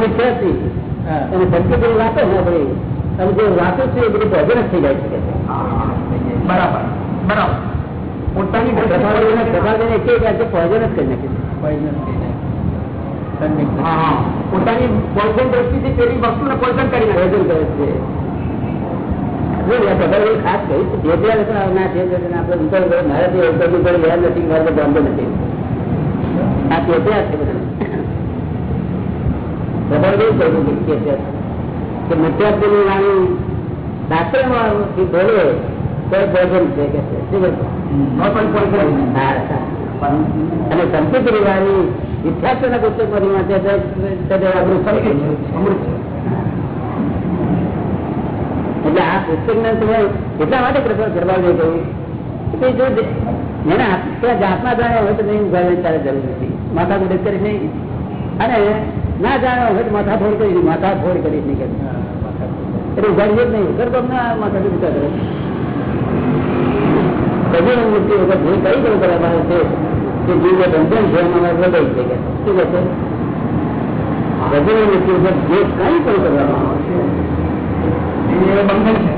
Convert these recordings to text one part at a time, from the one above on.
મિથ્યા છે? અને ભક્તિ જે વાતો છે આપણી તમે જે વાતો છે એ બધું ભજન થઈ જાય છે. બરાબર. બરાબર. પોતાની ખાસ કહીશ ઉપર વ્યાજ નથી બંધ નથી આ ભેગા છે બધા પ્રભાવ એવું કહ્યું કે કે મિથ્યાત્વની વાણી શાસ્ત્રમાં બોલે તો ભોજન છે કે છે. શું કહે છે? હા, હા. અને સંસ્કૃત વાણી મિથ્યાત્વના પુસ્તકમાંથી વાંચે આપણું અમૃત છે. એટલે આ પુસ્તક ને તમે એટલા માટે કરવા જઈ ગયું કે જો એને ત્યાં જાતના જાણ્યા હોય તો નહીં ઉગાડવાની તારે જરૂર નથી. માતા કરી નહીં. અને ના જાણ્યા હોય તો માથા ફોડ કરી માથા ફોડ કરી નહીં એટલે ઉઘાડીએ જ નહીં. કરતો ના માથા કરે. સજીવ મૂર્તિ વગર જે કઈ કઈ કરવામાં આવે છે કે જીવ બંધન છે એમાં હૃદય છે કે શું કહે છે? સજીવ મૂર્તિ વગર જે કઈ પણ કરવામાં આવે છે બંધન છે.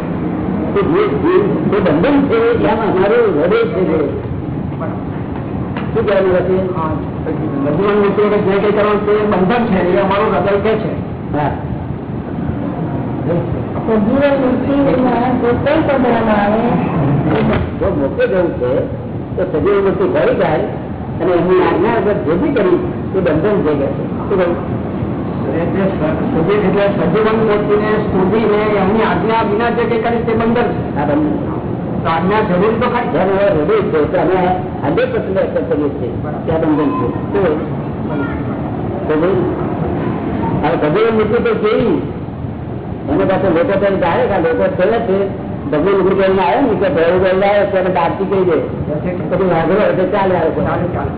જે બંધન છે એમાં અમારું હૃદય છે. શું કહેવાનું હશે હા, મિત્રો કે જે કઈ કરવાનું છે બંધન છે એ અમારું હૃદય કે છે. હા. સજીવન મૂર્તિમાં જે કઈ કરવામાં આવે? જો મોકલે જવું છે તો સજીવ મૂર્તિ ઘરે જાય અને એમની આજ્ઞા અગર જે બી કરી એ બંધન થઈ ગયા છે. શું સજીવ એટલે સજીવન વ્યક્તિને સ્તુતિને એમની આજ્ઞા વિના જે કઈ કરી તે બંધન છે. આ બંધન આજ્ઞા જરૂરી તો ખરી જેમ હવે હૃદય છે તો અમે હંડ્રેડ પર્સન્ટ એક્સેપ્ટ કરીએ છીએ કે આ બંધન છે શું કહ્યું? તો ભાઈ, હવે સજીવ મૂર્તિ તો કેવી એને પાસે લોકો તો ડાયરેક્ટ આ લોકો કહે છે ભગવાન ઉભી કરીને આવ્યો ને કે ભેળ ભેળ આવ્યો ત્યારે આરતી કરી દે પછી વાઘરો એટલે ચાલે આવે છે. ચાલે ચાલે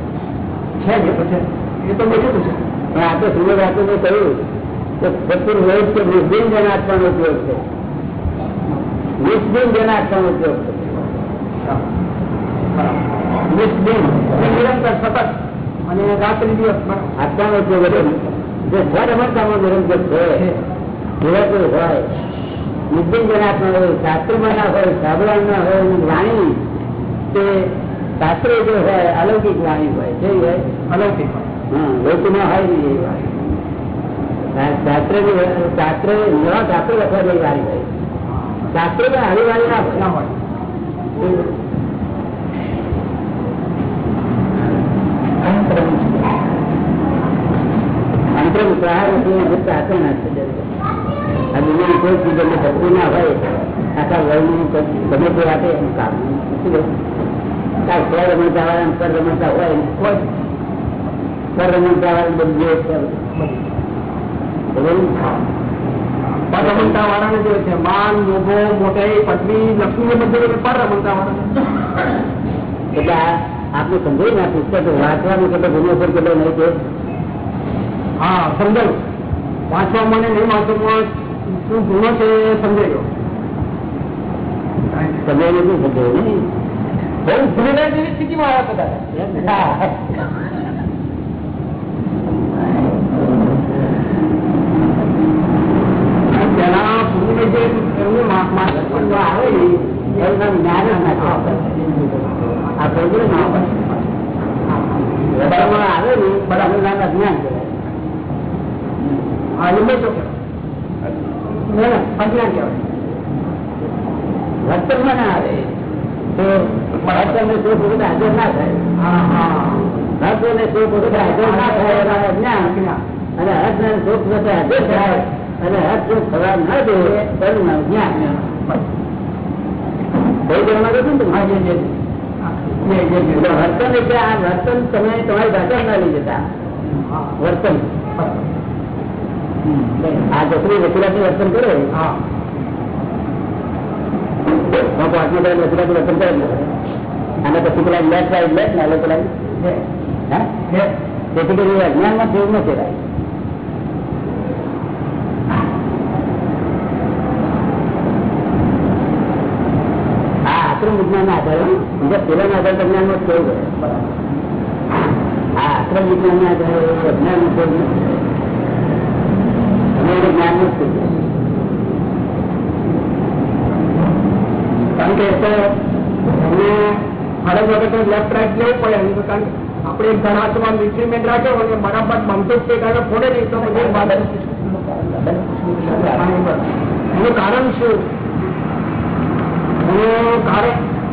છે જ એ તો છે એ તો બેઠું છે પણ આપણે સુંદર વાતોને કહ્યું કે ભરપૂર હોય કે નિર્દિન જન આત્માનો ઉપયોગ છે નિષ્દિન જન આત્માનો ઉપયોગ છે નિષ્દિન નિરંતર સતત અને રાત્રિ દિવસ બરાબર. આત્માનો ઉપયોગ એટલે જે સ્વરમણતામાં નિરંતર છે એવા કોઈ હોય નિર્દિન જન આત્મા હોય શાસ્ત્રમાં ના હોય સાબરાણ ના હોય અને વાણી તે શાસ્ત્ર જે હોય અલૌકિક વાણી હોય કેવી હોય અલૌકિક હા લોકમાં હોય નહીં એવી વાણી શાસ્ત્ર શાસ્ત્ર નવા શાસ્ત્ર લખવા જેવી વાણી હોય શાસ્ત્ર માં આવી વાણી ના હોય ના હોય અંતરમ પ્રહાર નથી ફક્ત આચરણ ના છે આ દુનિયાની કોઈ ચીજ અમને ભરપૂર ના હોય આખા વર્લ્ડનું ગમે તે આપે એનું કામ શું કહ્યું? કાંઈ સ્વ રમણતા વાળા પર રમણતા હોય કોઈ પર રમણતા વાળા બધું જે છે બધું પર રમણતા વાળાને જે છે માન મોભો મોટાઈ પદવી લક્ષ્મી ને બધું પર રમણતા વાળા એટલે આ આપણે સમજાયું ને આ પુસ્તક વાંચવાનું કેટલો ગુનો પર કેટલો નહીં છે હા સમજાયું વાંચવા મને નહીં વાંચવામાં શું ગુનો છે એ સમજાઈ ગયો સમજાયું નથી સમજાયું નહીં બહુ ભૂલેલા જેવી સ્થિતિમાં આવ્યા બધા જે એમનું આવે ને એમના જ્ઞાન ને બરાબર નાના જ્ઞાન ના તો હાજર ના થાય. હા હા. રસ અને થાય એના અને હર્ષ અને સુખ હાજર થાય. અને હર્ષ સુખ થવા ન દે તેનું નામ જ્ઞાન કોઈ જવામાં નથી ને હા, જે, જે, જે. જે, જે, જે. એટલે વર્તન એટલે આ વર્તન તમે તમારી ભાષા ના લઈ જતા હા, વર્તન બરાબર. આ જસરી વકીલાથી વર્તન કરે હા તો પાંચમા દર વકીલાથી વર્તન કરે જ ને. આને પછી પેલા લેફ્ટ રાઈટ લેફ્ટ ને આલે પેલા જે, હા જે. તેથી કરી અજ્ઞાનમાં ફેર ન કહેવાય વિજ્ઞાન ના આધારે બીજા પેલા ના આધારે અજ્ઞાન માં કેવું હોય આ આશ્રમ વિજ્ઞાન ના આધારે અજ્ઞાન નો ફેર નથી. અને એને જ્ઞાન નથી કારણ કે એ તો એમને ફરજ વગર તો લેફ્ટ રાઈટ લેવું પડે એમ તો કારણ કે આપણે એક ધનાત્મા ઇન્સ્ટ્રુમેન્ટ રાખ્યો અને બરાબર બનતો જ તે કારણ ફોડે નહીં તો પછી વાત એનું કારણ શું એનું કારણ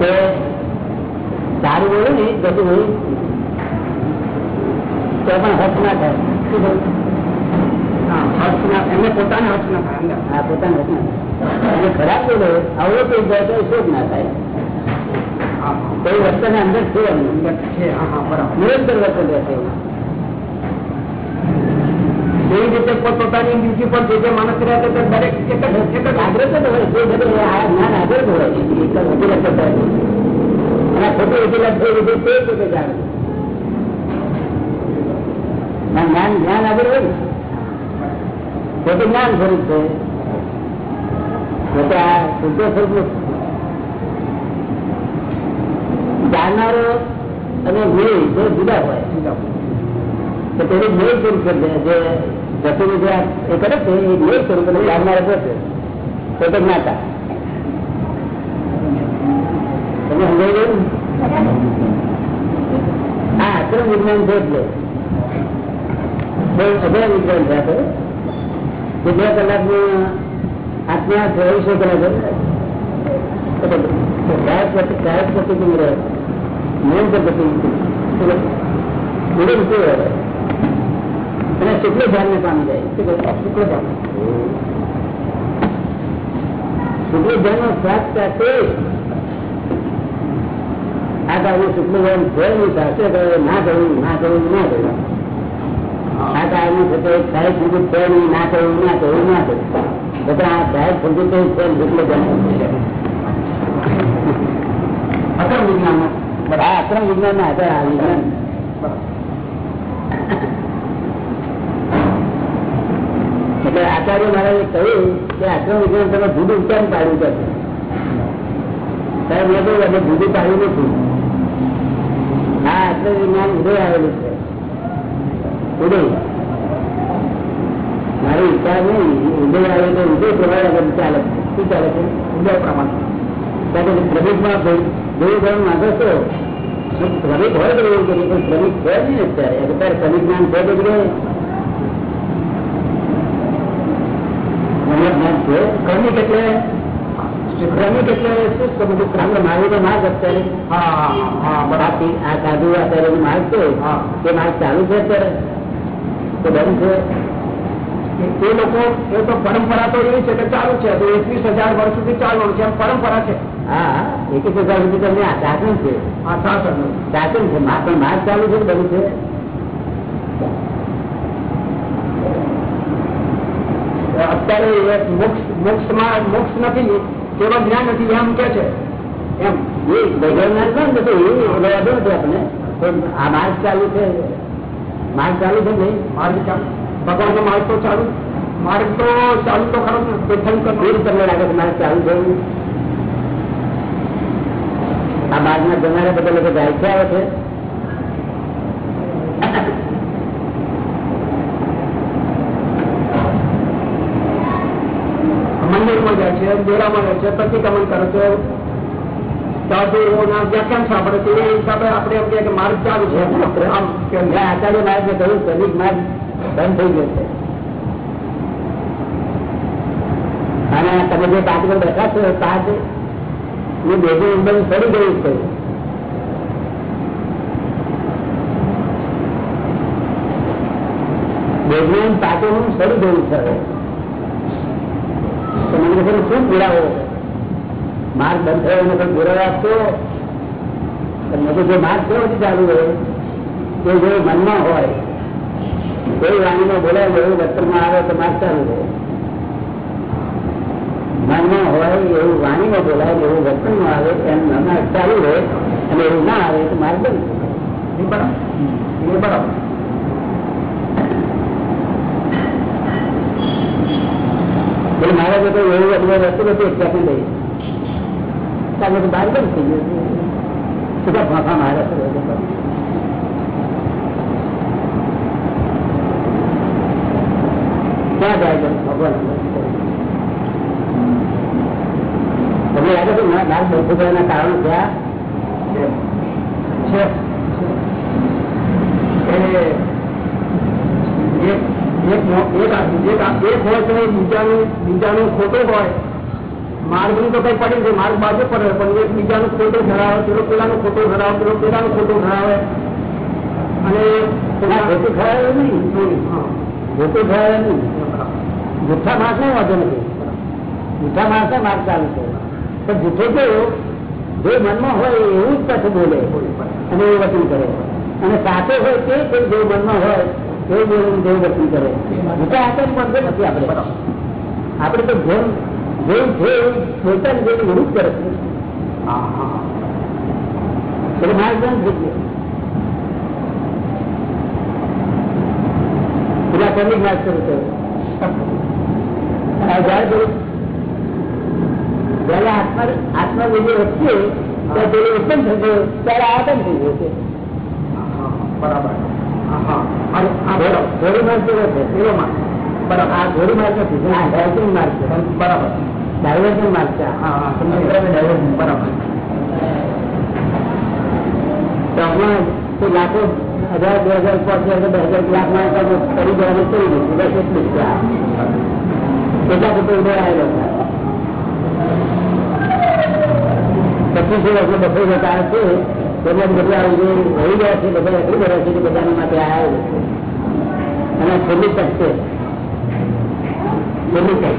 તે સારું બોલું ને બધું બોલું તો પણ હર્ષ ના થાય. શું? હા ના એમને પોતાને હર્ષ ના થાય અંદર આ પોતાનું હર્ષ ના થાય. અને ખરાબ બોલો જાય તો શોક ના થાય. કોઈ વસ્તુને અંદર છે હા હા નિરંતર વર્તન રહેશે એવું. એવી રીતે પોતપોતાની ડ્યુટી પર જે જે માણસ રહ્યા હતા દરેક એક એક જ આગ્રહ જ હોય. જે જગ્યાએ આ જ્ઞાન આગળ જ હોય એક જ કરતા હોય. અને ખોટું ખોટી વકીલાત થઈ રહી તે પોતે જાણે. જ્ઞાન જ્ઞાન આગળ હોય પોતે જ્ઞાન સ્વરૂપ છે. પોતે આ શુદ્ધ સ્વરૂપ જાણનારો અને મેળ બે જુદા હોય, તો પેલું મેળ સ્વરૂપ છે જે જતું એ કરે છે, એ જ્ઞેય સ્વરૂપ ભાવના રચે છે. પોતે જ્ઞાતા. તમે સમજાઈ ગયું? હા અક્રમ વિજ્ઞાન છે એટલે. બહુ અઘરા વિજ્ઞાન છે આપણે કે બે કલાક પ્રતિબિંબ રહે? અને શુક્લ ધ્યાનને પામી જાય શું કહ્યું? શુક્લ ધ્યાન શુક્લ ધ્યાનનો સ્વાદ સાથે આ કાળનું શુક્લ ધ્યાન છે નહીં સાથે કહે ના કહ્યું ના કહ્યું ના કહ્યું આ કાળનું છે તે સાહેબ સંગીત છે નહીં ના કહ્યું ના કહ્યું ના કહ્યું બધા આ સાહેબ સંગીત છે શુક્લ ધ્યાન છે અક્રમ વિજ્ઞાનનો આ અક્રમ વિજ્ઞાન ના હતા આ વિજ્ઞાન એટલે આચાર્ય મહારાજે કહ્યું કે અક્રમ વિજ્ઞાન તમે જુદું કેમ પાડ્યું કે સાહેબ મેં કહ્યું અમે જુદું પાડ્યું નથી. હા અક્રમ વિજ્ઞાન ઉદય આવેલું છે. ઉદય. મારી ઈચ્છા નહીં ઉદય આવે તો ઉદય પ્રમાણે આગળ ચાલે શું ચાલે છે? ઉદય પ્રમાણે. કારણ કે શ્રમિકમાં જોયું ગણ માગો છો શ્રમિક હોય તો એવું કરીએ પણ શ્રમિક છે જ નહીં અત્યારે. અત્યારે શ્રમિક જ્ઞાન છે તો કે મને જ્ઞાન છે. ક્રમિક એટલે ક્રમિક એટલે શું સમજવું આપણે મારું તો માર્ગ અત્યારે હા હા હા બરાબર. બાકી આ સાધુ અત્યારે માર્ગ છે હા. માર્ગ ચાલુ છે અત્યારે? તો બંધ છે. એ લોકો એ તો પરંપરા તો એવી છે કે ચાલુ છે. તો એકવીસ હજાર વર્ષ સુધી ચાલવાનું છે. પરંપરા છે. હા એક એક હજાર સુધી તમને આ શાસન છે. શાસન. છે. મા- પણ માર્ગ ચાલુ છે બધું છે? અત્યારે મોક્ષ, મોક્ષમાં, મોક્ષ નથી કેવળ જ્ઞાન નથી એમ કે છે. એમ. એ ભગવાન પણ નથી એ વાંધો નથી આપણે. પણ આ માર્ગ ચાલુ છે. માર્ગ ચાલુ છે નહીં? માર્ગ ચાલુ. ભગવાનનો માર્ગ તો ચાલુ. માર્ગ તો ચાલુ તો ખરો પ્રથમ તમને લાગે છે માર્ગ ચાલુ છે આ માર્ગમાં જનારા બધા લોકો છે આવે છે મંદિરમાં જાય છે ડેરામાં છે પ્રતિક્રમણ કરે છે. સાધુઓના વ્યાખ્યાન સાંભળે છે. એ હિસાબે આપણે એમ કે માર્ગ ચાલુ છે. આમ કે મેં આચાર્ય કહ્યું શ્રમિક માર્ગ બંધ થઈ ગયો છે. અને તમે જે પાઠ પર બેઠા છો એ એ બેજો એકદમ સડી ગયું છે. બેજનું પાટોનું સડી ગયું છે. તો મને ખબર શું પીડાવો માર્ગ બંધ થયો એને કોઈ પીડાવો આપતો મને જો માર્ગ કેવો ચાલુ હોય તે જો મનમાં હોય, કોઈ વાણીમાં બોલાય એવું વર્તનમાં આવે તો માર્ગ ચાલુ રહે મનમાં હોય એવું વાણીમાં બોલાય એવું વર્તનમાં આવે એમ માર્ગ ચાલુ રહે અને એવું ના આવે તો માર્ગ બંધ બરાબર. બરાબર. એક લખી દઈ. ત્યાં બધું બહાર બંધ થઈ ગયું. સુધા ફાંફા મારે ક્યાં જાય ના લાલ બહુ ના છે. એક એક હોય તો બીજાનું બીજાનું ખોટું હોય. માર્ગનું તો કઈ પડી છે માર્ગ બાજુ પડે પણ એક બીજાનું ખોટું ધરાવે પેલો પેલાનું ખોટું ધરાવે પેલો પેલાનું ખોટું ધરાવે. અને ખોટું ખરાય નહીં. ખોટું નહીં. જૂઠા માણસ ને વાંધો નથી. જૂઠા માણસ ને માર્ગ ચાલુ છે. પણ જૂઠો કયો જે મનમાં હોય એવું જ પાછું બોલે. અને એ વચન કરે. અને સાથે હોય તે કોઈ જે મનમાં હોય એવું બોલે દેવ વચન કરે. જૂઠા હાથે બંધો નથી આપણે. આપણે તો જેમ જેવું છે એવું બોલતા ને જેવું એવું જ કરે છે હા હા એટલે માર્ગ બંધ થઈ ગયો પેલા કમિક માર્ગ શરૂ થયો આ જયારે પેલું જયારે આત્મા આત્મા વિજય વધશે ત્યારે પેલું ઉત્પન્ન થશે ત્યારે આતંક થઈ ગયો છે હા, બરાબર હા હા અને આ બરાબર ઘોડી માર્ગ કેવો છે પેલો માર્ગ બરાબર આ ઘોડી માર્ગ નથી આ ડાયવર્જન માર્ગ છે બરાબર ડાયવર્જન માર્ગ છે હા હા સમજી ગયા. ડાયવર્જન બરાબર તો હમણાં તો લાખો હજાર બે હજાર પાંચ હજાર દસ હજાર લાખ માણસ કરી દેવાનું કરી દીધું બસ એટલું જ છે આ. કેટલા લોકો ઉભો આવેલો પચીસો વર્ષનો બસો જતા છે તેમાં બધા જે રહી ગયા છે બધા એટલી બધા છે કે બધાના માટે આવેલું છે અને છેલ્લી તક છે છેલ્લી તક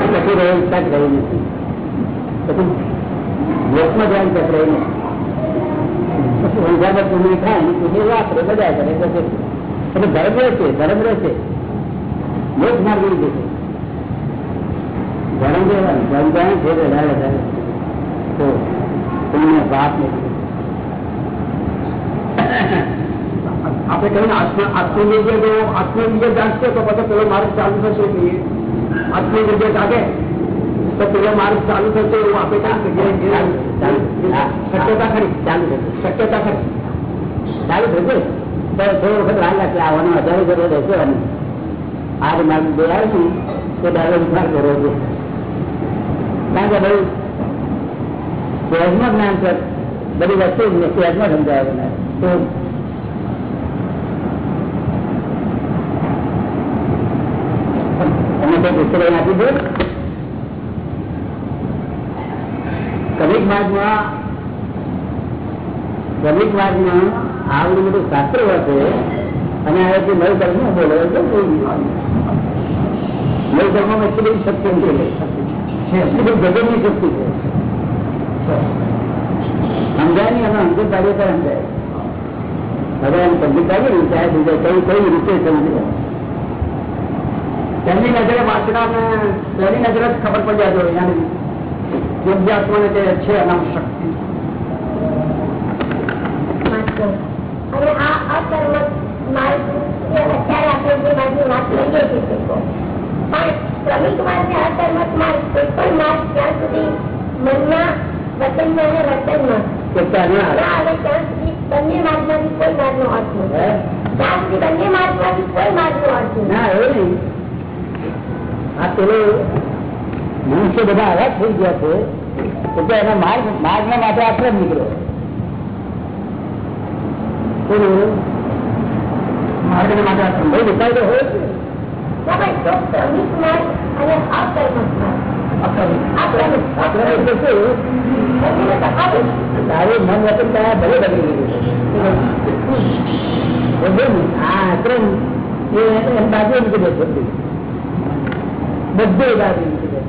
પછી રહી તક રહી નથી પછી લોકમાં ધ્યાન તક રહી નથી પછી વંજામાં પૂરી થાય ને પૂરી વાપરે બધા કરે એટલે એટલે ધર્મ રહેશે ધર્મ રહેશે મોક્ષ માર્ગ નહીં જશે ધર્મ રહેવાનું ધર્મ જાણે છે વધારે વધારે તો પુણ્ય પાપ નથી આપણે કહીએ ને આત્મ આત્મનિર્ભર જો આત્મનિર્ભર જાગશે તો પછી પેલો માર્ગ ચાલુ થશે નહીં આત્મનિર્ભર જાગે તો પેલો માર્ગ ચાલુ થશે એવું આપણે કઈ શકીએ ચાલુ હા, શક્યતા ખરી ચાલુ થશે શક્યતા ખરી ચાલુ થશે તો થોડો વખત વાર લાગશે આવવાનું હજારો કરો રહેશે અને આ જે માર્ગ જે આવે છે તે ડાયરેક્ટ વિચાર કરવો છે કારણ કે ભાઈ સહેજમાં જ્ઞાન છે બધી વસ્તુ સહેજમાં સમજાય મને તો પુસ્તક આપી દે. કવિક માર્ગમાં કવિક માર્ગમાં આવડું બધું શાસ્ત્ર હશે અને આ જે નવ ધર્મ બોલે તો નવ ધર્મમાં એટલી બધી શક્તિ એટલી બધી ગગનની શક્તિ છે. સમજાય નહીં અમે અંકિત કાર્ય પર સમજાય. હવે એમ સમજી કાઢીએ ને ત્યારે કઈ કઈ રીતે સમજે તેમની નજરે વાંચનાર ને તેની નજરે જ ખબર પડી જાય જોઈએ યાની યોગ્ય આત્માને તે છે અનામ શક્તિ માત્ર. અને આ અકર્મ માર્ગ જે અત્યારે આપણે જે માર્ગની વાત કરીએ છીએ તે તો. પણ ક્રમિક માર્ગ ને અકર્મક માર્ગ કોઈ પણ માર્ગ જ્યાં સુધી મનમાં વચનમાં અને વર્તનમાં કેટલા ના આવે ના આવે ત્યાં સુધી બંને માર્ગમાંથી કોઈ માર્ગનો અર્થ નથી હે? ત્યાં સુધી બંને માર્ગમાંથી કોઈ માર્ગનો અર્થ નથી ના એવું નહીં આ પેલો મનુષ્ય બધા આવા થઈ ગયા છે એટલે એના માર્ગ માર્ગના માટે આશ્રમ નીકળ્યો પેલું માર્ગને માટે આશ્રમ. ભાઈ દેખાય તો હોય જ ને. ના ભાઈ, તો ક્રમિક માર્ગ અને અકર્મક માર્ગ અક્રમિક આશ્રમ એટલે શું? બંનેનો તફાવત તારું મન વચન કયા ભલે બગડી ગયું સમજ્યો ને? આ આશ્રમ એ એમ બાજુ મૂકી દે છે બધું. બધે બાજુ મૂકી દે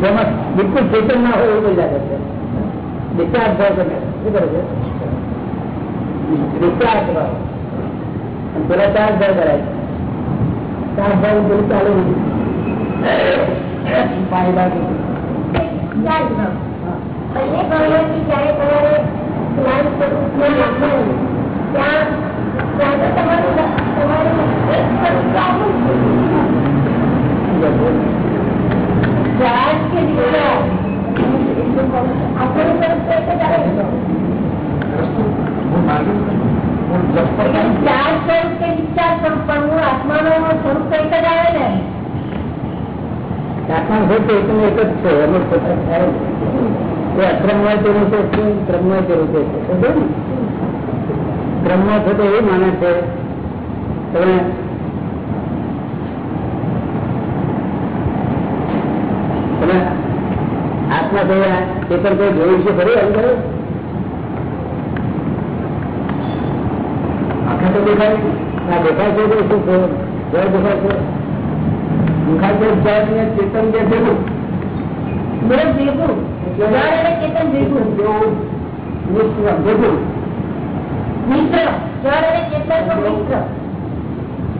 જેમાં બિલકુલ ચેતન ના હોય એવું બોલ્યા કરશે ડિસ્ચાર્જ ભાવ કરે શું કરે છે ડિસ્ચાર્જ ભાવ અને પેલા ચાર્જ ભાવ કરાય ચાર્જ ભાવ પેલું ચાલુ પાણી બાકી ચાર ભાવ. બંને ભાવોથી જ્યારે તમારે જ્ઞાન સ્વરૂપમાં નાખવાનું, ત્યાં ત્યાં તો તમારું તમારું એક સ્વરૂપ આવું જ છે. ચાર્જ કે discharge? આપણું સ્વરૂપ તો એક જ આવે ને. ચાર્જ સ્વરૂપ કે discharge સ્વરૂપ પણ હું આત્માનું સ્વરૂપ તો એક જ આવે ને આત્મા હોય તો એકને એક જ છે એનો પોતા થાય જ. એ અક્રમમાં તે રીતે છે ક્રમમાં તે રીતે છે ક્રમમાં છે તો એ માને છે. તમે તમે આત્મા થયા એ પણ કોઈ જોયું છે ખરું અંદર આખા તો દેખાય આ દેખાય છે તો શું છે? જળ દેખાય છે. દેખાય છે જળ ને ચેતન જે ભેગું ચેતન ભેગું ભેગું મિત્ર જળ અને ચેતન નું મિત્ર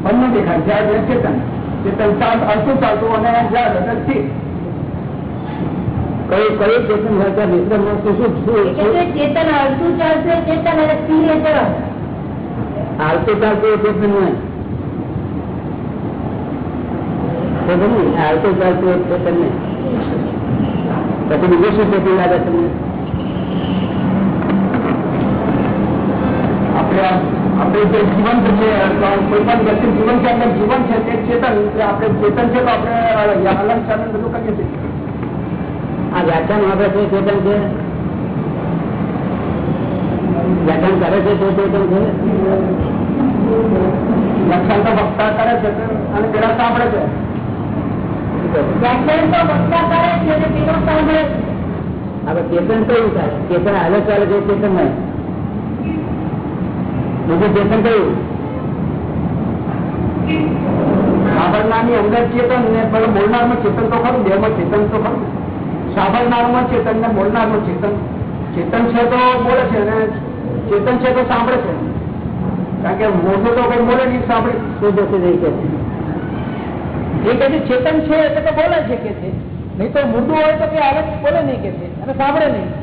બંને દેખાય જળ અને ચેતન ચેતન ચાલ અડધું ચાલતું અને જળ અને સ્થિર કઈ કઈ ચેતન હોય ત્યાં મિશ્ર માં શું શું શું કે છે ચેતન અડધું ચાલશે ચેતન અને સ્થિર એ જળ આવતું ચાલતું એ ચેતન હોય તો ગમે આવતું ચાલતું એ ચેતન ને પછી બીજું શું ચેતન લાગે તમને આપણે આપણે જે જીવન છે કોઈ પણ વ્યક્તિ જીવન છે આપણે જીવન છે તે ચેતન એટલે આપણે ચેતન છે તો આપણે હલન ચલન બધું કરીએ છીએ આ વ્યાખ્યાન આપે છે ચેતન છે વ્યાખ્યાન કરે છે તે ચેતન છે લક્ષણ તો વક્તા કરે છે અને પેલા સાંભળે છે વ્યાખ્યાન તો વક્તા કરે છે અને પેલો સાંભળે છે હવે ચેતન કયું થાય ચેતન હાલે ચાલે છે ચેતન નહીં બીજું ચેતન કયું સાંભળનારની અંદર ચેતન ને પણ બોલનારમાં ચેતન તો ખરું, બેમાં ચેતન તો ખરું. સાંભળનારમાં ચેતન ને બોલનારમાં ચેતન. ચેતન છે તો બોલે છે અને ચેતન છે તો સાંભળે છે. કારણ કે મોટો તો કઈ બોલે નહીં, સાંભળે. શું જશે નહીં કે છે. ચેતન છે એટલે તો બોલે છે કે છે. નહીં તો મૂર્દું હોય તો કે આવે બોલે નહીં કે છે અને સાંભળે નહીં.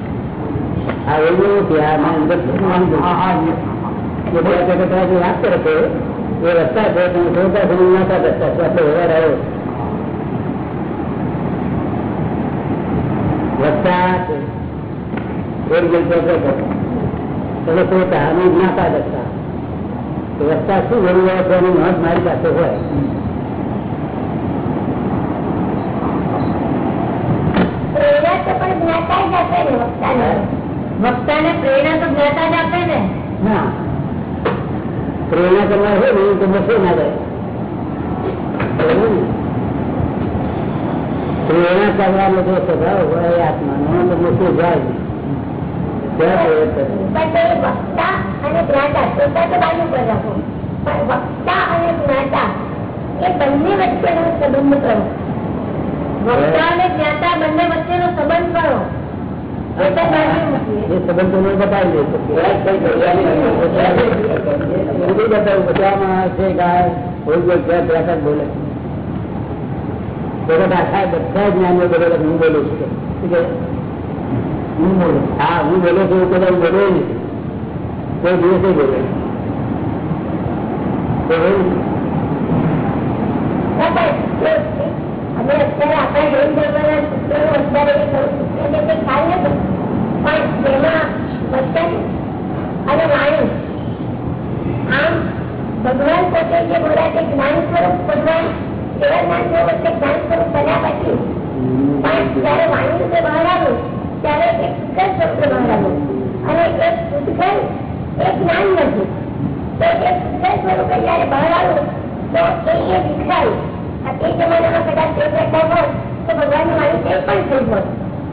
હા હા જે ત્યાં ત્યાં ત્યાં જે વાત કરે છે એ રસ્તા છે તમે જોતા સમજ નતા રસ્તા છે આપણે વ્યવહાર આવ્યો રસ્તા છે ઓરિજિનલ ત્યાં તમે જોતા અમે જ્ઞાતા રસ્તા તો રસ્તા શું જરૂર હોય તો એની નોંધ મારી પાસે હોય પ્રેરણા તો પણ જ્ઞાતા જ આપે ને વક્તાને પ્રેરણા તો જ્ઞાતા જ આપે ને. ના. પ્રેરણા કરનાર હોય ને તો બસો ના જાય પ્રેરણા કરવાનો લોકો સ્વભાવ હોય આત્માનો તો બસો જાય. વક્તા અને જ્ઞાતા શ્રોતા તો બાજુ પર રાખો. પણ વક્તા અને જ્ઞાતા એ બંને વચ્ચેનો સંબંધ કરો. વક્તા અને જ્ઞાતા બંને વચ્ચેનો સંબંધ કરો. એ તો બાજુ મૂકીએ. એ સંબંધ તમને બતાવી દે બધું બતાવું બધામાં છે ગાય કોઈ કોઈ ક્યાં પ્રકાર બોલે જગત આખા બધા જ્ઞાનીઓ બોલે છે, હું બોલું છું શું કહે? હું બોલું હા હું બોલું છું એવું કદાચ બોલે નહીં કોઈ દિવસે બોલે તો એવું અમે અત્યારે આપણા જૈન ધર્મના સૂત્રોનો અત્યારે એ ખરું સૂત્ર છે તે ખ્યાલ નથી પણ જેમાં વચન અને વાણી આમ ભગવાન પોતે જે બોલ્યા તે જ્ઞાન સ્વરૂપ ભગવાન એવા જ્ઞાન સ્વરૂપ વચ્ચે જ્ઞાન સ્વરૂપ બન્યા પછી પણ જયારે વાણીનું જે બહાર પુષ્કળ સ્વરૂપે બહાર આવ્યું અને એક પુષ્કળ એ જ્ઞાન નથી તો એ પુષ્કળ સ્વરૂપે જયારે બહાર આવ્યું તો એ એ વિખરાયું આ તે જમાનામાં કદાચ તે કરતા હોત તો ભગવાનનું મારું તે પણ થઈ હોત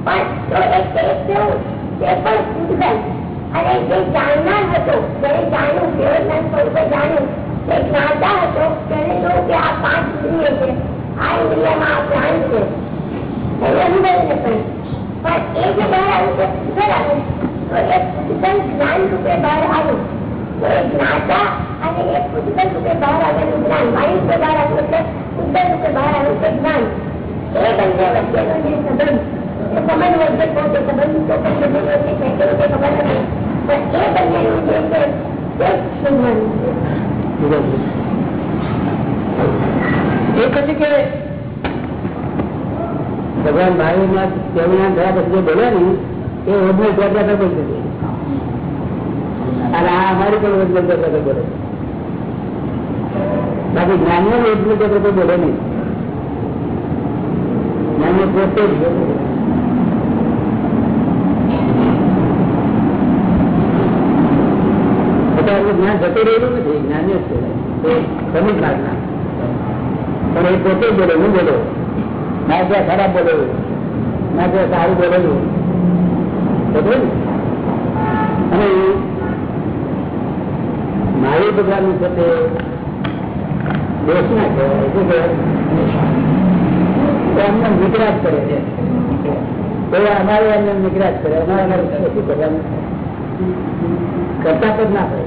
પણ તો એક એક થયું તે પણ પુષ્કળ અને જે જાણનાર હતો જેને જાણ્યું દેવજ્ઞાન સ્વરૂપે જાણ્યું તે જ્ઞાતા હતો તેને જોયું કે આ પાંચ ઇન્દ્રિય છે આ ઇન્દ્રિયમાં આ પ્રાણ છે એને અનુભવ નથી પણ એ જે બહાર આવ્યું તે પુષ્કળ આવ્યું તો એ પુષ્કળ જ્ઞાન રૂપે બહાર આવ્યું તો એ જ્ઞાતા અને એ પુષ્કળ રૂપે બહાર આવેલું જ્ઞાન વાયુ રૂપે બહાર આવ્યું એટલે પુષ્કળ રૂપે બહાર આવ્યું તે જ્ઞાન એ બંને વચ્ચેનો જે સંબંધ એ સંબંધ વચ્ચે પોતે સંબંધ તો પણ બંને વચ્ચે છે કે રીતે ખબર નથી પણ એ બંનેનું જે છે તે જ સંબંધ છે એ પછી કે ભગવાન મહાવીર ના કેવના થયા પછી જે બોલ્યા ને એ ઓરિજિનલ ચર્ચા બોલ છે અને આ અમારી પણ ઓરિજિનલ ચર્ચા બોલે બાકી જ્ઞાનીઓ ઓરિજિનલ ચર્ચા બોલે નહીં. જ્ઞાનીઓ પોતે જ જ્ઞાન જતું રહેલું નથી, જ્ઞાનીઓ તે પણ એ પોતે બોલે, હું બોલો? ના ત્યાં ખરાબ બોલેલું. ના ત્યાં સારું બોલેલું. અને મારી બધાનું સાથે દોષ ના કહેવાય શું કહેવાય તો અમને કરે છે અમારે એમને નિગ્રાજ કરે અમારે શું કરવાનું કરતા પણ ના કરે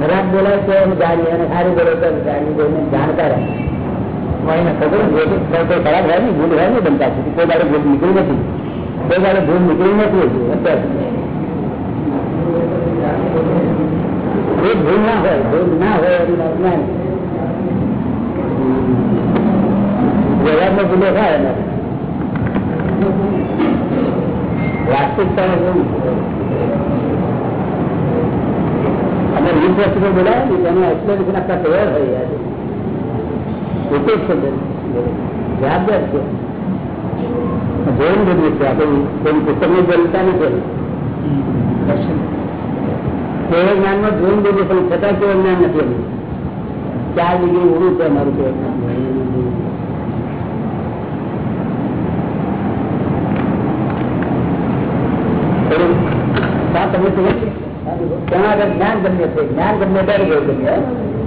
ખરાબ બોલાય તો એમ જાણીએ અને સારું બોલે તો જાણીએ જાણતા રહે એને ખબર ખરાબ હોય ને ભૂલ હોય ને બનતા છે કોઈ દાડે ભૂલ નીકળી નથી. કોઈ દાડે ભૂલ નીકળી નથી હજુ. અત્યાર. સુધી. એ ભૂલ ના હોય ભૂલ ના હોય એનું અજ્ઞાન વ્યવહારમાં ભૂલો થાય એનાથી. વાસ્તવિકતા એવું અમે વીસ વર્ષથી બોલાય ને તેનું એક્સપ્લેનેશન આપતા તૈયાર થઈ ગયા છે એક જ શબ્દ જવાબદાર છે જોઈને બધું છે આપણે કોઈ પુસ્તકની બોલતા નથી કેવળ જ્ઞાનમાં જોઈને બધું પણ છતાં કેવળ જ્ઞાન નથી એનું ચાર ડિગ્રી ઓળું છે અમારું કેવળ જ્ઞાન થોડું સા તમે સમજો? ત્યાં આગળ જ્ઞાન ગમ્ય છે જ્ઞાન ગમ્ય દર ગયો ગમ્ય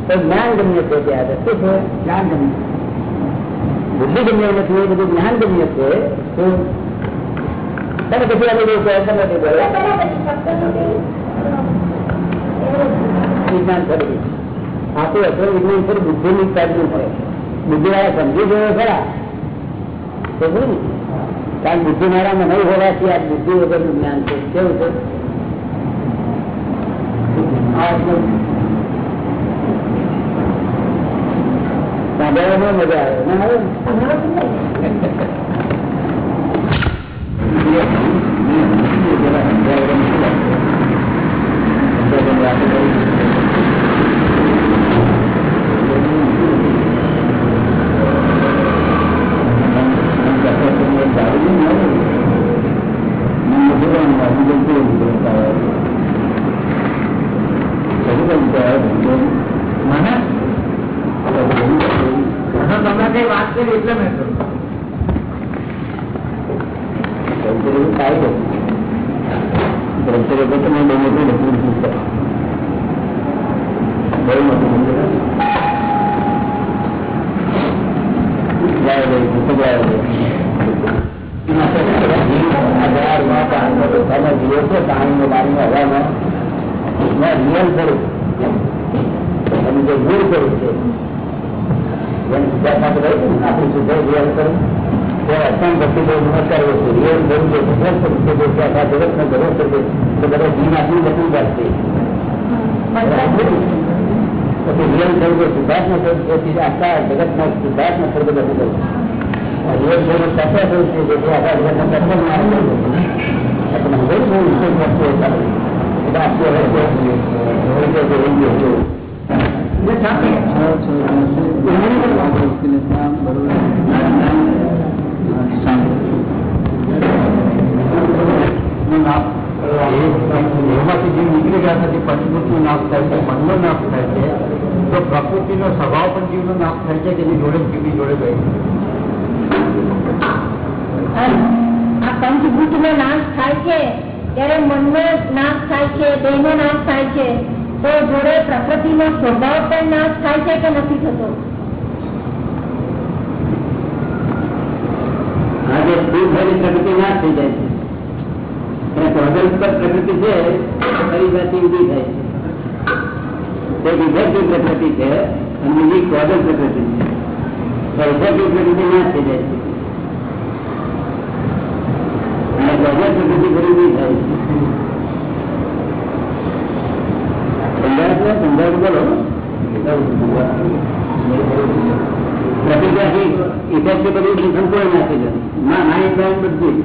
તો જ્ઞાન ગમ્ય છે ત્યાં આગળ શું છે જ્ઞાન ગમ્ય બુદ્ધિ ગમ્ય નથી એ બધું જ્ઞાન ગમ્ય છે તો તમે પછી અમે લોકો એમ નથી બોલે વિજ્ઞાન ખરું આપણું અસર વિજ્ઞાન ખરું બુદ્ધિની કાઢવું પડે બુદ્ધિ વાળા સમજી ગયો ખરા. તો ને? કારણ બુદ્ધિ મારામાં નહીં હોવાથી આ બુદ્ધિ વગરનું જ્ઞાન છે. કેવું છે? સાંભળવામાં મજા આવે ના? થાય છે મનનો નાશ થાય છે તો પ્રકૃતિનો સ્વભાવ પણ જીવનો નાશ થાય છે તેની જોડે જ જીવની જોડે ગઈ આ પંચભૂત નો નાશ થાય છે ત્યારે મનનો નાશ થાય છે દેહ નો નાશ થાય છે તો જોડે પ્રકૃતિ નો સ્વભાવ પણ નાશ થાય છે કે નથી થતો આ જે સ્થૂળ શરીર પ્રકૃતિ નાશ થઈ જાય છે અને કોઝલ પર પ્રકૃતિ છે શરીરમાંથી ઊભી થાય છે તે વિભક્તિ પ્રકૃતિ છે અને બીજી કોઝલ પ્રકૃતિ છે તો વિભક્તિ પ્રકૃતિ નાશ થઈ જાય છે અને કોઝલ પ્રકૃતિ ફરી ઊભી થાય છે સમજાય છે સમજાય બોલો પ્રતિક્રિયાથી ઇફેક્ટ બધી સંપૂર્ણ નાખી દે ના ના ઇફેક્ટ બધી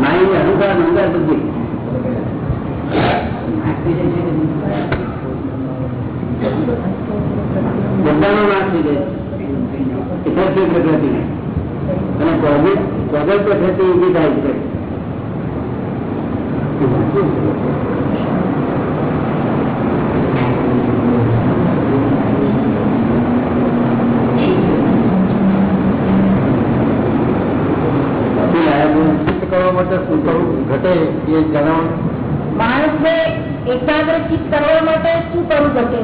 નાઈ અહંકાર અહંકાર બધી બધાનો નાશ થઈ જાય ઇફેક્ટિવ પ્રકૃતિ અને કોવિડ કોવિડ પ્રકૃતિ ઊભી થાય છે શું લાયા છો? સિદ્ધ કરવા માટે શું કરવું ઘટે એ જણાવો માણસને એકાગ્ર ચિત્ત કરવા માટે શું કરવું પડશે?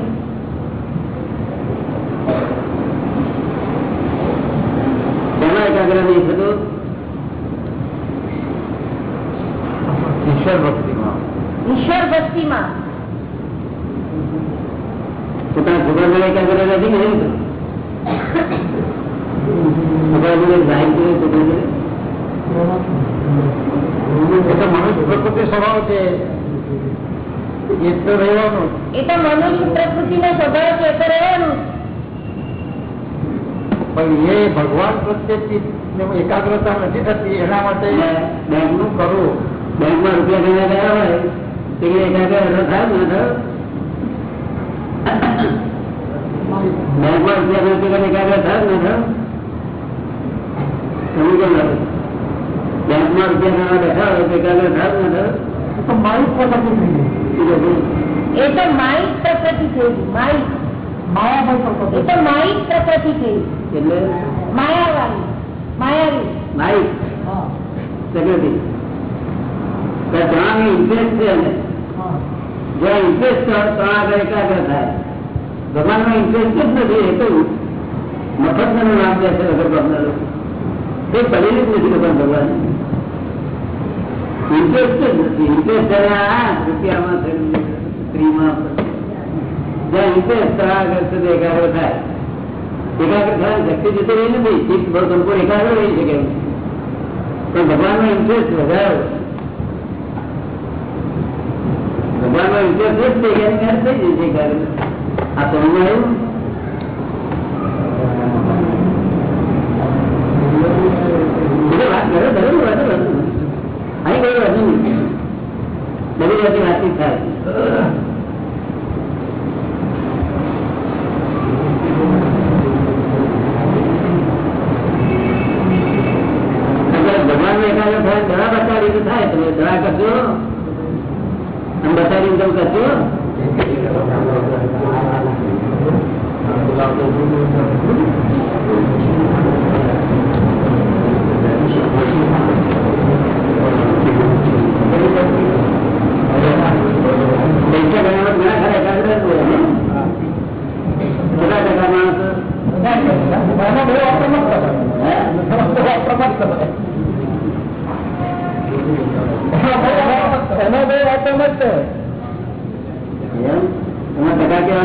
શેમાં એકાગ્ર નહીં થતું એકાગ્રતા નથી થતી એના માટે બેંકનું શું કરવું બેંકમાં રૂપિયા ગણ્યા ગયા હોય તો એ એકાગ્ર ન થાય ને થાય બેંકમાં રૂપિયા નથી કરીને એકાગ્ર થાય ને થાય તમે કેમ લાગે બેંકમાં રૂપિયા ગણવા બેઠા હોય તો એકાગ્ર થાય ને થાય તો મારી પ્રકૃતિ થઈ ગઈ એ તો માઇક પ્રકૃતિ થઈ ગઈ માઇક માયાભાઈ એ તો માઇક પ્રકૃતિ થઈ એટલે માયાવાળી માયાવી નાઈક પ્રકૃતિ જ્યાં ઇન્ટરેસ્ટ છે ને જ્યાં ઇન્ટરેસ્ટ ત્યાં આગળ એકાગ્ર થાય ભગવાનમાં ઇન્ટરેસ્ટ જ નથી એ તો મફત નામ દે છે વગર ભગવાન તે પડેલી જ નથી ભગવાન ભગવાન ઇન્ટરેસ્ટ જ નથી ઇન્ટરેસ્ટ આ રૂપિયામાં થયું, સ્ત્રીમાં જ્યાં ઇન્ટરેસ્ટ ત્યાં આગળ સુધી એકાગ્ર થાય એકાગ્ર થાય શક્તિ જતી રહી નથી ચિત્ત બહુ સંપૂર્ણ એકાગ્ર રહી શકે એમ. પણ ભગવાનનો ઇન્ટરેસ્ટ વધારે ભગવાનનો ઇન્ટરેસ્ટ જ છે કે એની થઈ જશે એકાગ્ર આ સમજમાં આવ્યું એટલે વાત કરે બરોબર વાત બરોબર. અહીં કઈ વાત નહીં બધી બધી વાતચીત થાય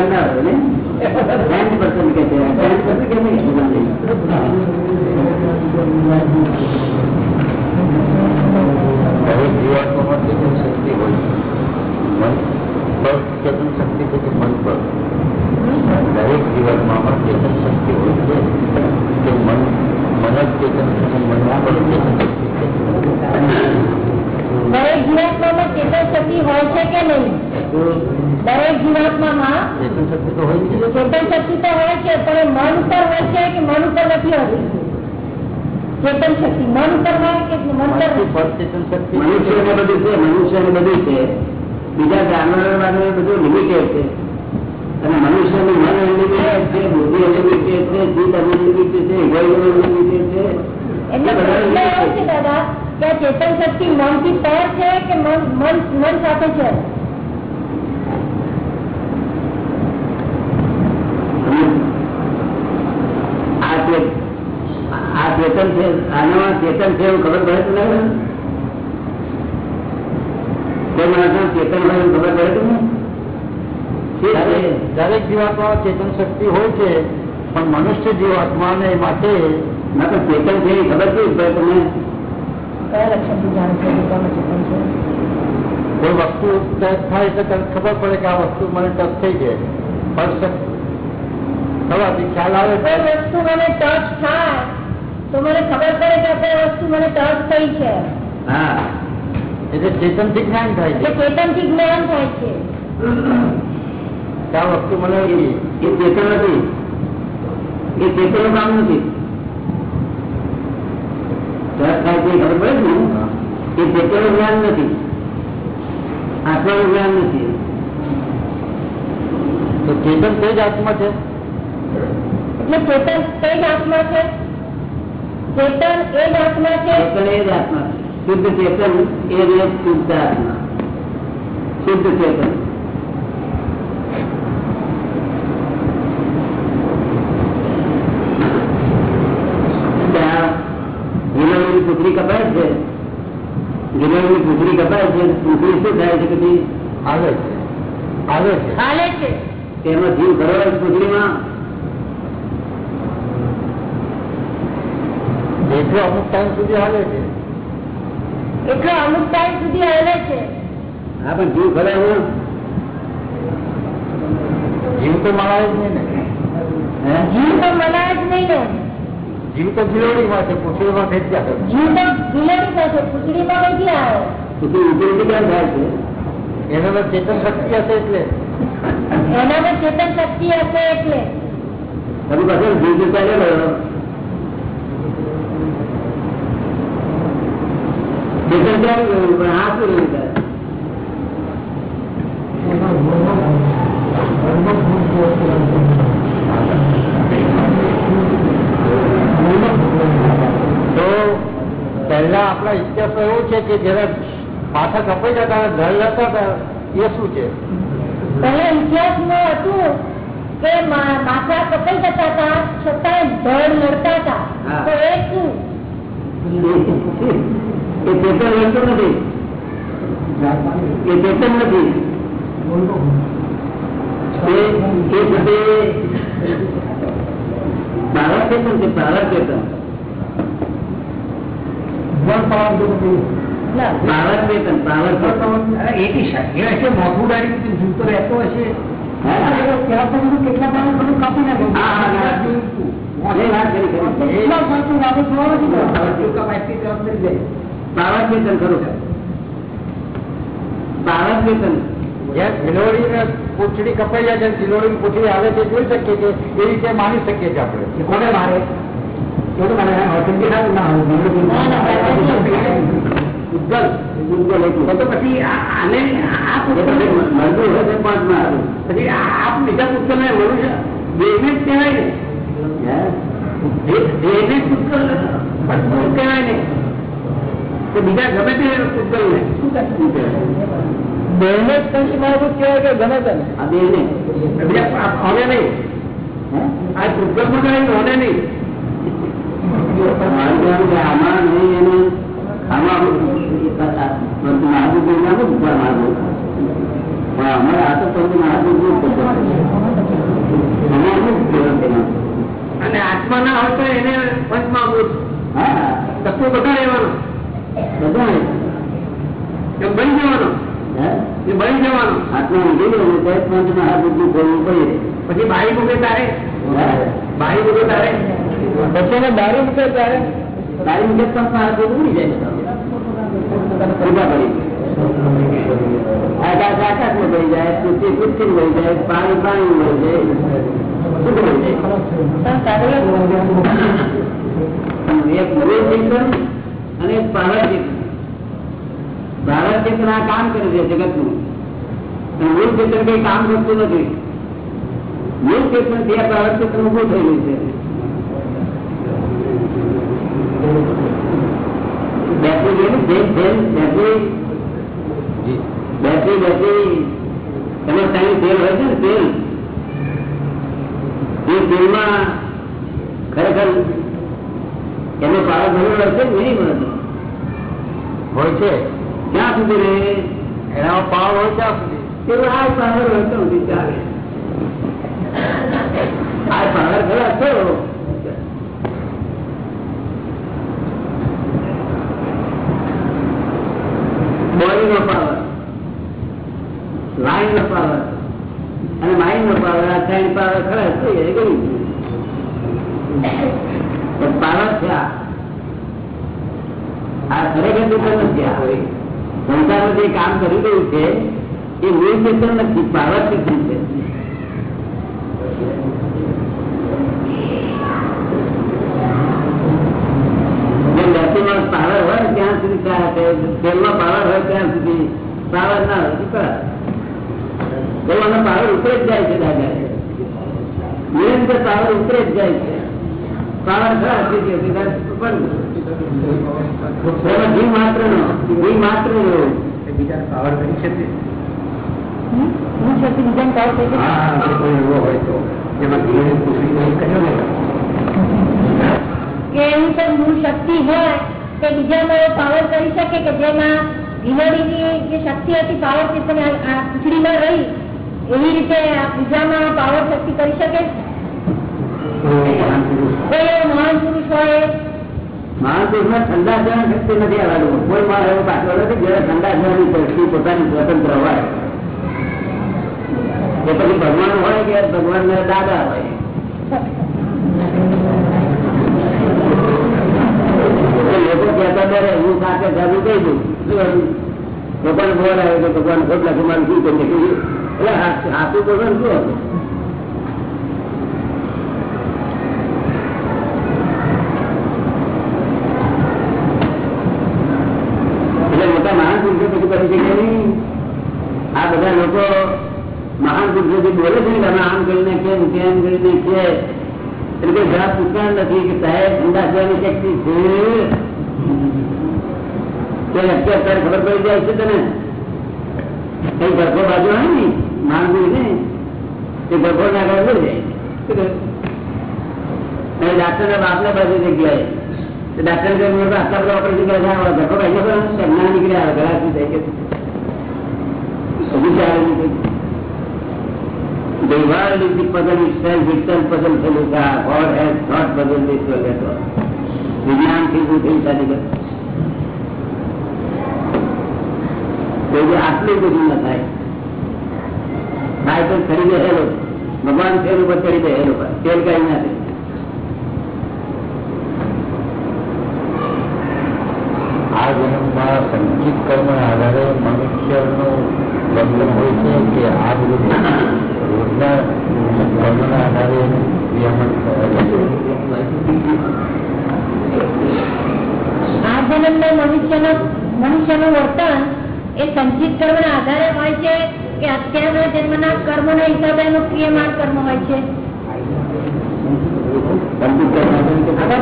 એમાં ટકા કેવા ના હોય ને સાઠ પર્સન્ટ કે છે સાઠ પર્સન્ટ કેમ નહીં દરેક જીવાત્મામાં ચેતન શક્તિ હોય મન પર ચેતન શક્તિ છે કે મન પર દરેક જીવાત્મામાં ચેતન શક્તિ હોય છે કે મન મન જ ચેતન છે અને મન પર ચેતન શક્તિ છે દરેક જીવાત્મામાં ચેતન શક્તિ હોય છે કે નહીં દરેક જીવાત્મામાં ચેતન શક્તિ તો હોય છે ચેતન શક્તિ તો હોય છે પણ એ મન ઉપર હોય છે કે મન ઉપર નથી હોતી ચેતન શક્તિ મન કરવા કે મન મનથી કરવા પર ચેતન શક્તિ મનુષ્યને બધું છે મનુષ્યને બધું છે બીજા જાનવરો વાળાને બધું લિમિટેડ છે અને મનુષ્યનું મન અનલિમિટેડ છે બુદ્ધિ અનલિમિટેડ છે જીત અનલિમિટેડ છે ઇગોઇઝમ અનલિમિટેડ છે એટલે એ બધા પ્રશ્ન એવો છે limited દાદા કે આ ચેતન શક્તિ મન થી પર છે કે મન મન મન સાથે છે અને આ ચે- આ ચેતન છે આનામાં ચેતન છે એવું ખબર પડે તમને કોઈ માણસમાં ચેતન હોય એવું ખબર પડે તમને શું છે? દરેક જીવાત્મા ચેતન શક્તિ હોય છે પણ મનુષ્ય જીવાત્માને માટે ના તો ચેતન છે એ ખબર કેવી પડે તમને કોઈ વસ્તુ ટચ થાય તો તરત ખબર પડે કે આ વસ્તુ મને ટચ થઈ છે સ્પર્શ થવાથી ખ્યાલ આવે કોઈ વસ્તુ મને ટચ થાય તો મને ખબર પડે કે આ વસ્તુ મને ટચ થઈ છે. હા. એટલે ચેતનથી જ્ઞાન થાય છે. ચેતન ચેતનથી જ્ઞાન થાય છે. આ વસ્તુ મને એ ચેતન નથી. એ ચેતન કામ નથી. ટચ થાય છે એ ખબર પડે ને એ ચેતન નું જ્ઞાન નથી આત્માનું જ્ઞાન નથી તો ચેતન તે જ આત્મા છે એટલે ચેતન તે જ આત્મા છે ચેતન એ જ આત્મા છે ચેતન એ જ આત્મા છે. શુદ્ધ ચેતન એ જ એક શુદ્ધ આત્મા શુદ્ધ ચેતન ગિલોયની પુતળી કપાય છે ગિલોયની પુતળી કપાય છે પુતળી શું થાય છે કે પછી આવે છે આવે છે હાલે છે તેનો જીવ ખરો હોય પુતળીમાં એટલો અમુક ટાઈમ સુધી હાલે છે એટલે અમુક ટાઈમ સુધી હાલે છે હા પણ જીવ ખરો એમાં જીવ તો મળાય જ નહીં ને હે જીવ તો મનાય જ નહીં ને જીવ તો ગિલોડીમાં છે પૂછડીમાં થઈ જ જાય જીવ તો ગિલેડી પાસે પૂછડીમાં નથી આવ્યો પુતળી ઉતરી કેમ થાય છે એને તો ચેતન શક્તિ હશે એટલે એનામાં ચેતન શક્તિ હશે એટલે તમે પાછળ જીવ તો ચાલે ગયો ચેતન ચાલી ગયું પણ આ શું રહ્યું ત્યારે? તો પહેલા આપણા ઇતિહાસમાં એવું છે કે જયારે માથા કપાઈ જતા ઘર લેતા હતા એ શું છે પહેલા ઇતિહાસમાં હતું કે મા- માથા કપાઈ જતા હતા છતાં ધડ લડતા હતા હા. તો એ શું એ ચેતન રહેતું નથી એ ચેતન નથી એ એ પોતે પારક ચેતન છે પારક ચેતન ના. પાવર ચેતન પાવર ચેતન હા, હા. હા, હા, હા. એ વાત કરી, કરી. પાવર ચેતન ખરું પાવર ચેતન જેમ ગિલોડી ને પૂંછડી કપાઈ જાય છે ગિલોડી પૂંછડી આવે છે જોઈ શકીએ છીએ એ રીતે માની શકીએ છીએ આપણે કોને મારે તો પછી આ- આને આ એ પુસ્તક પછી મળતું હોય તો પાંચમાં આવે. પછી આ બીજા પુસ્તક ને મનુષ્ય દેહને જ કહેવાય ને હે? દેહને જ પુસ્તક પુસ્તક કહેવાય ને તો બીજા ગમે તે પુસ્તક ને બેને જ પંચમહાભૂત કહેવાય કે ગમે તેને આ બે ને બીજા આ ખોને નહીં હે? આ પુસ્તકમાં કઈ ખોને નહીં મારું કહેવું કે આમાં નહીં એને આમાં પંચ મહાભૂત ને આમ જ ઉપર મહાભૂત. પણ અમારે આ તો પંચ મહાભૂત નું જ પદ્ધતિ છે. અમે આમ જ કહેવાય પેલા. અને આત્મા ના હોય તો એને પંચમાં ભૂત હા તત્વો બધા રહેવાનું બધા એમ બની જવાનું હે? એ બની જવાનું આત્મા ઊંઘી ગયો ને તો પંચ મહાભૂત નું ખોલવું પડી રહે. પછી બારી મૂકે તારે હે? બારી મૂકે તારે પછી એને દારૂ મૂકે ત્યારે તારી મુજબ પંચ મહાભૂત ઉડી જાય બધા. ઊભા પડી આકાશ આકાશમાં પડી જાય પૃથ્વી પૃથ્વી પડી જાય પાણી પાણી પડી જાય શું પડી જાય પણ તારે પાડવાનું એક મૂળ ચેતન અને એક પાવર ચેતન પાવર ચેતન આ કામ કરે છે જગતનું અને મૂળ ચેતન કઈ કામ કરતું નથી મૂળ ચેતન થી આ પાવર ચેતન ઉભું થયેલું છે બેટરી બેટરી. એમાં સારી તેલ હોય છે ને તેલ? એ તેલમાં ખરેખર એનો પાવર ભરેલો હોય નહીં મળે હોય છે. ક્યાં સુધી રહે? એનામાં પાવર હોય ત્યાં સુધી. તેવો આ પાવર હોય તો સુધી ચાલે. આ પાવર ખરા બોડી નો પાવર લાઈન નો પાવર. અને માઇન્ડ નો પાવર, આ ત્રણ પાવર ખરા ગયું. પાવર છે આ. ખરેખર દુકાન નથી આ સંસારમાં જે કામ કરી રહ્યું છે, એ મૂળ ચિંતન નથી, પાવર ચિંતન છે. પાવર હોય ત્યાં સુધી પાવર હોય ત્યાં સુધી પાવર ના હોય તો કરાય. તેવાનો પાવર ઉતરે જ જાય છે દાદા નિરંતર પાવર ઉતરે જ જાય છે પાવર ખરા થઈ ગયો છે ત્યારે પણ એમાં જીવ માત્ર નો જીવ માત્ર નો બીજા પાવર કરી છે તે હું શક્તિ બીજાને પાવર થઈ ગઈ હા જે કોઈ એવો હોય તો જેમાં ધીરે પૂછડી નહીં કર્યો ને કે એની પર મૂળ શક્તિ હોય તે બીજામાં એ પાવર કરી શકે કે જેમાં ભીલડીની જે શક્તિ હતી પાવર તે પણ આ- આ ખીચડીમાં રહી એવી રીતે બીજામાં પાવર શક્તિ કરી શકે? કોઈ એવો મહાન પુરુષ હોય? ભગવાન ભગવાન દાદા હોય? લોકો કહેતા ત્યારે હું સાથે જાદુ કહી દઉં. શું કરું? લોકોને બોલ આવે કે ભગવાન ખોટલા સમાન શું કરી શકીએ એટલે હા- હાથું બોલો ને શું હતું એટલે મોટા મહાન પુરુષો પછી કરી શકે નહીં આ બધા લોકો મહાન પુરુષો જે બોલે છે ને કે અમે આમ કરીને કેમ તેમ કરીને કે એટલે કોઈ જવાબ પૂછતા નથી કે સાહેબ ઠંડા જવાની શક્તિ છે કે અત્યારે અત્યારે ખબર પડી જાય છે તને કઈ ગરબો બાજુ હોય ને મહાન પુરુષ ને તે ગરબો ના આગળ લઈ જાય શું કહ્યું? અને ડાક્ટર બાપને બાજુ જગ્યાએ તો ડાક્ટર કે મેં આટલા બધા ઓપરેશન કરે છે આ ધક્કો ભાઈ ગયો તો ના નીકળ્યા ઘણા શું થઈ ગયું બધું ચાલે છે The world is the puzzle itself, itself puzzle થયેલું છે આ God has not puzzled this world at all. વિજ્ઞાનથી ઊભું થઈ શાદી કર કોઈ આટલું બધું ન થાય થાય તો ખરી ભગવાન તેલ ઉપર ચડી બેસેલો તેલ કઈ ના આ જન્મમાં સંચિત કર્મ આધારે મનુષ્યનું બંધન હોય છે કે આ બધું રોજના કર્મના આધારે આ જન્મમાં મનુષ્યનો મનુષ્યનું વર્તન એ સંચિત કર્મના આધારે હોય છે કે અત્યારના જન્મના કર્મના હિસાબે એનું ક્રિયમાન કર્મ હોય છે. સંચિત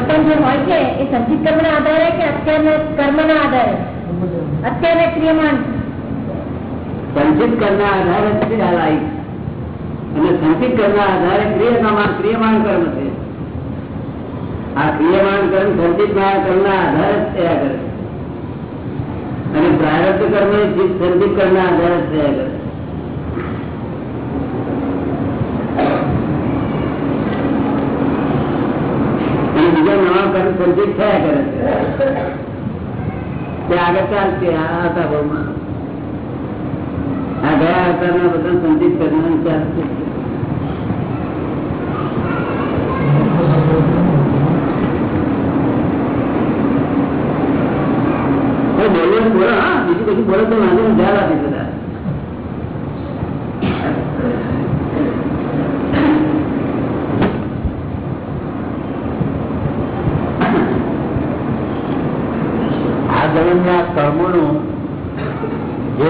કર્મ જે હોય છે, એ સંચિત કર્મના આધારે કે અત્યારના કર્મના આધારે? અત્યારે ક્રિયમાન? સંચિત કરના આધારે જ છે આ લાઈફ અને સંચિત કરના આધારે ક્રિયમાન ક્રિયમાન કર્મ છે. આ ક્રિયમાન કર્મ સંચિત કર્મના આધારે જ થયા કરે. અને પ્રારબ્ધ કર્મ એ કર્મ કરના આધારે જ થયા કરે અને બીજા નવા કર્મ સંચિત થયા કરે છે. તે આગળ ચાલશે, આ હતા ભાવમાં. આ ગયા અવતારના બધા સંચિત કરવાનું ચાલશે બોલો હા, બીજું બધું બોલો તો વાંધો ધ્યાન આપી બધા કર્મોનું જે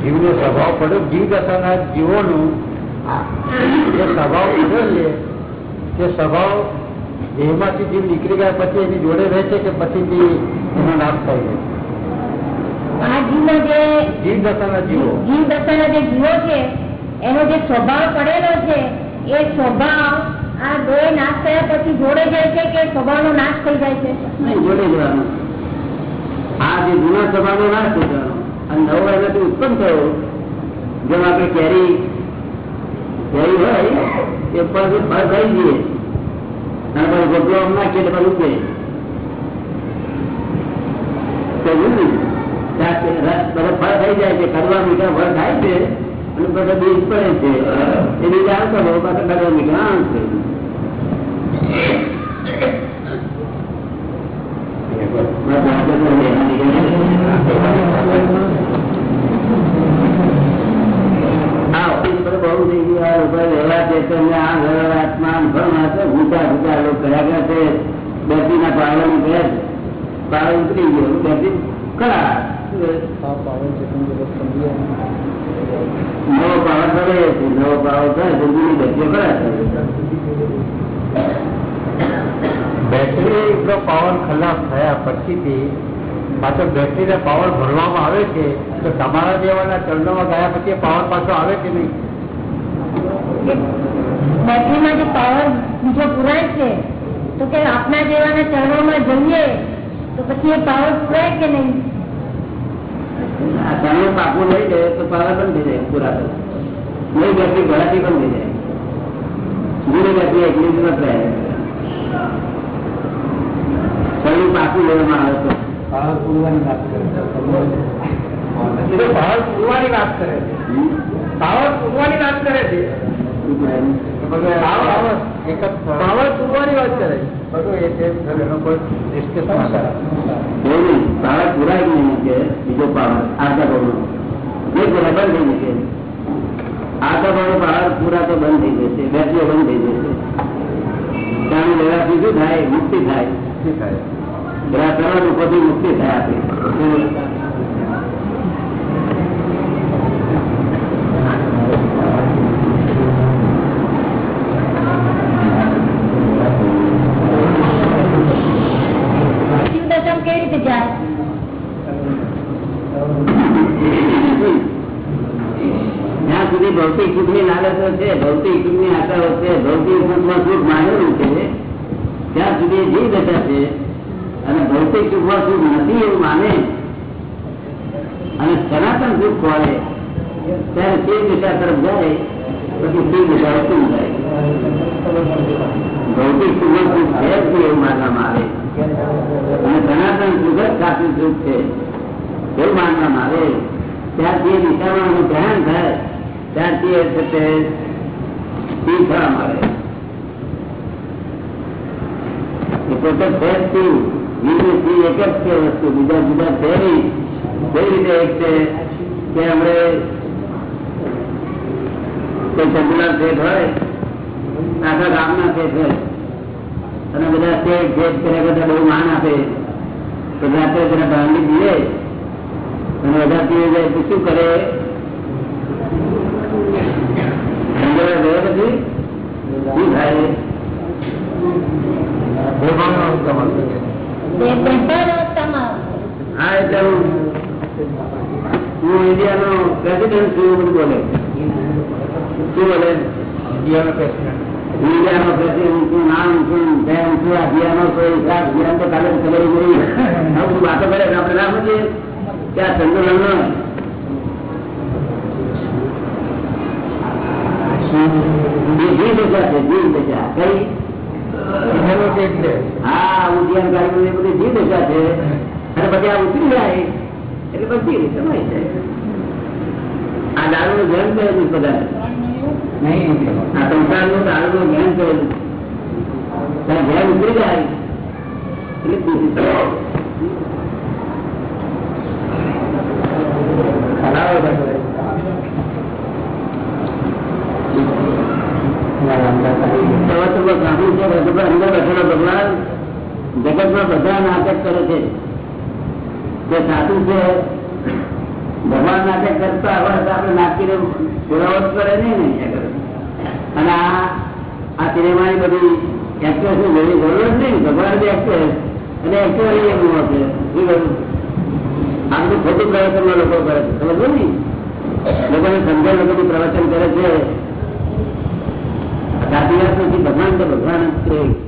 જીવનો સ્વભાવ જીવ દશાના જીવોનું જે સ્વભાવ છે તે સ્વભાવ દેહમાંથી જીવ નીકળી ગયા પછી એની જોડે રહે છે કે પછીથી એનો નાશ થાય છે? જીવ દશાના જીવો જીવ. દશાના જે જીવો છે એનો જે સ્વભાવ પડેલો છે એ સ્વભાવ આ દેહ નાશ થયા પછી જોડે જાય છે કે સ્વભાવનો નાશ થઈ જાય છે? જોડે જવાનું. આ જે જૂના સ્વભાવનો નાશ થઈ જવાનો. અને નવો એનાથી ઉત્પન્ન થયો જેમ આપણે કેરી કેરી હોય એ પર ફળ થઈ જઈએ અને પછી ગોટલો આમ નાખીએ એટલે બધું ઉગે તો એવું નહીં. ત્યાં તે રસ બધો ફળ થઈ જાય છે કડવા મીઠા ફળ થાય છે અને બધા બીજ પડે છે એ બીજ આવતો હોય પાછા કડવા મીઠા આવશે બસ આગળ પર બહુ થઈ ગયું આ લોકો રહેવા છે તમને આ ઘર આત્મા ભણ હશે ભૂતા ભૂતા લોકો કર્યા ગયા છે બેટી ના પાવર ની ગયા છે પાવર ઉતરી ગયો બેટી કરા નવો પાવર કરે છે નવો પાવર કરે છે જૂની બેટીઓ કરા છે બેટરી નો પાવર ખલાસ થયા પછીથી પાછો બેટરીને પાવર ભરવામાં આવે છે તો તમારા જેવાના ચરણોમાં ગયા પછી એ પાવર પાછો આવે કે નહીં બેટરીમાં જે પાવર બીજો પુરાય છે તો કે આપના જેવાના ચરણોમાં જઈએ તો પછી એ પાવર પુરાય કે નહીં આ ચણો પાકું લઈ જાય તો પાવર બંધ થઈ જાય પૂરા તો નવી બેટરી ભરાતી બંધ થઈ જાય જૂની બેટરી એકલી જ નથી રહે ચણું પાકું લેવામાં આવે તો પાવર પૂરવાની વાત કરે પાવર પૂરવાની વાત કરે છે હમ. પાવર પૂરવાની વાત કરે છે. બંધ થઈ જશે. આટલા ભાવનો પાવર બંધ થઈ જશે બેટરીઓ બંધ થઈ જશે. થાય મુક્તિ થાય. ગ્રાહક લોકો થી મુક્તિ થાય આપણે. જ્યાં સુખ ભૌતિક સુખની લાલચો છે, ભૌતિક સુખની આશાઓ છે, ભૌતિક સુખમાં સુખ માનેલું છે. ત્યાં સુધી જીવ દશા છે. અને ભૌતિક સુખમાં સુખ નથી એવું માને. અને સનાતન સુખ હોય ત્યારે તે દિશા તરફ જાય, પછી તે દિશા શું થાય ભૌતિક સુખમાં સુખ છે એવું માનવામાં આવે. અને સનાતન સુખ જ સાચું સુખ છે. એવું માનવામાં આવે. ત્યાં તે દિશામાં ધ્યાન થાય ત્યારથી એ છે તે થવા મળે પોતે છે જ સ્થિર. જીવની એક જ છે વસ્તુ, બીજા બીજા ફેરી કઈ રીતે એક છે? કે આપણે કોઈ ચંદુલાલ શેઠ હોય, આખા ગામના શેઠ હોય, અને બધા શેઠ શેઠ કરે બધા બહુ માન આપે. તો રાત્રે જરા ભાંગી દીએ અને બધા પીએ જાય તો શું કરે? સંજોડા ગયા પછી? શું થાય? હા એટલે હું હું ઇન્ડિયાનો પ્રેસિડેન્ટ છું એવું બધું બોલે. શું બોલે? ઇન્ડિયાનો પ્રેસિડેન્ટ ઇન્ડિયાનો પ્રેસિડેન્ટ છું નામ છું તેમ છું આ કોઈ હિસાબ તો કાલે ખબર ગઈ આવું વાતો કરે આપણે ના સમજીએ કે આ ચંદ્રલાલ જીવ દશા છે જીવ દશા કઈ હા ઉદ્યાન કાર્યક્રમ એ બધી જીવ દશા છે. અને પછી આ ઉતરી જાય એટલે પછી સમય જાય આ દારૂ નું જ્ઞાન કરેલું બધા નહીં આ સંસારનું દારૂ નું જ્ઞાન કરેલું ત્યાં ઉતરી જાય એટલે પૂછી જાય ખરાબ હતો. તમે તો બસ સાંભળ્યું છે ભગવાન જગતમાં બધા નાટક કરે છે. તે સાચું છે, ભગવાન નાટક કરતા હોય તો આપણે નાખીને પુરાવત કરે નહીં અને આ આ સિનેમાની બધી એક્ટ્રેસની જરૂર જરૂર જ નહીં, ભગવાન બી એક્ટ્રેસ અને એક્ટર એમનું હશે શું કહ્યું? આ બધું ખોટું પ્રવચન લોકો કરે છે. સમજો ને લોકોને સમજણ લોકો પ્રવચન કરે છે. વાત નથી ભગવાન તો ભગવાન જ છે.